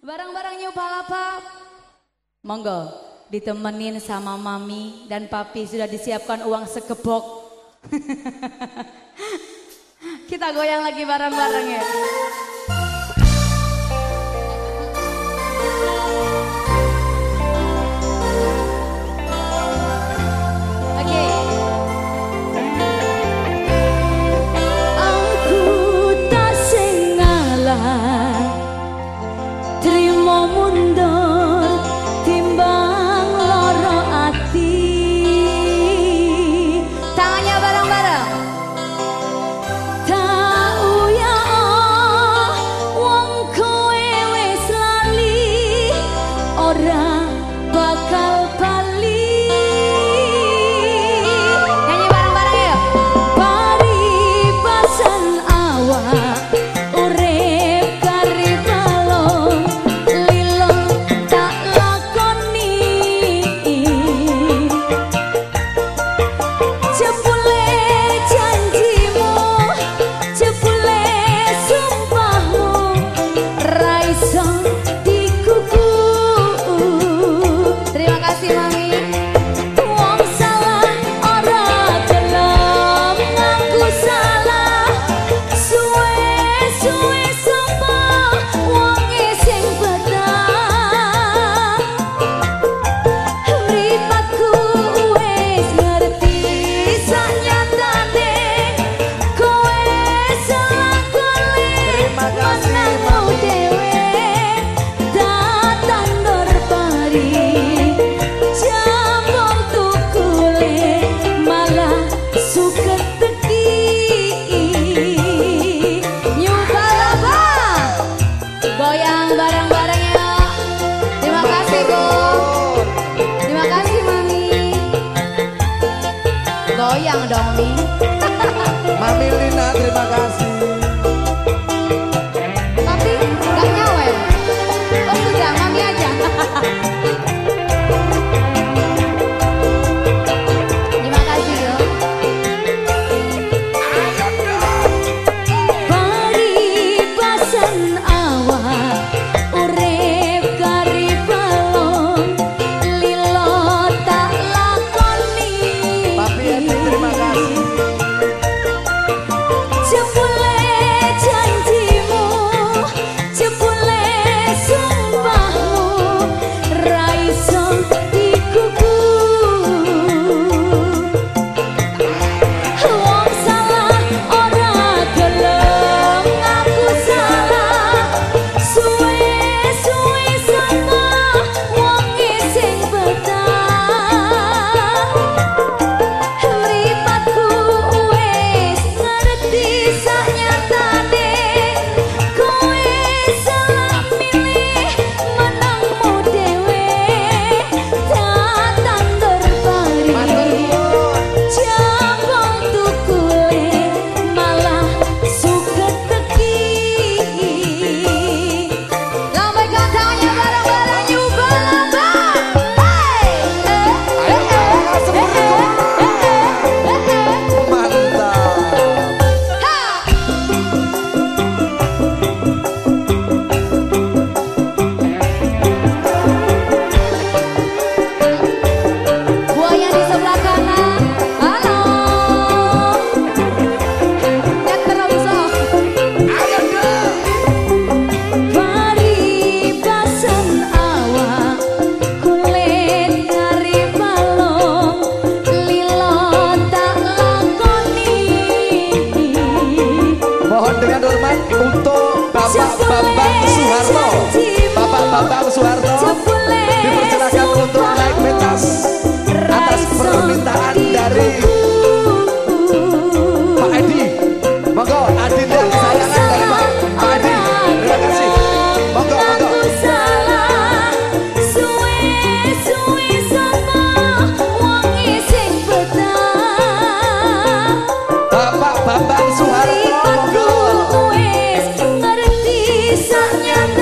Barang-barang New Palapa. Monggo ditemenin sama mami dan papi sudah disiapkan uang sekepok. Kita goyang lagi bareng-bareng ya. Goyang kisahnya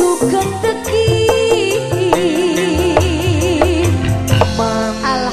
bukan.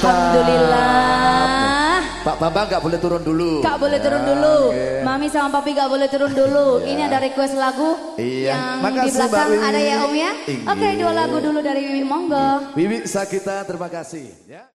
Alhamdulillah. Pak Bambang gak boleh turun dulu. Gak boleh ya, turun dulu. Okay. Mami sama Papi gak boleh turun dulu. Ya. Ini ada request lagu iya. Yang Makasih, di belakang. Mbak ada ya Om ya? Iya. Oke okay, dua lagu dulu dari Wiwi. Monggo. Wiwi Sakita terima kasih. Ya.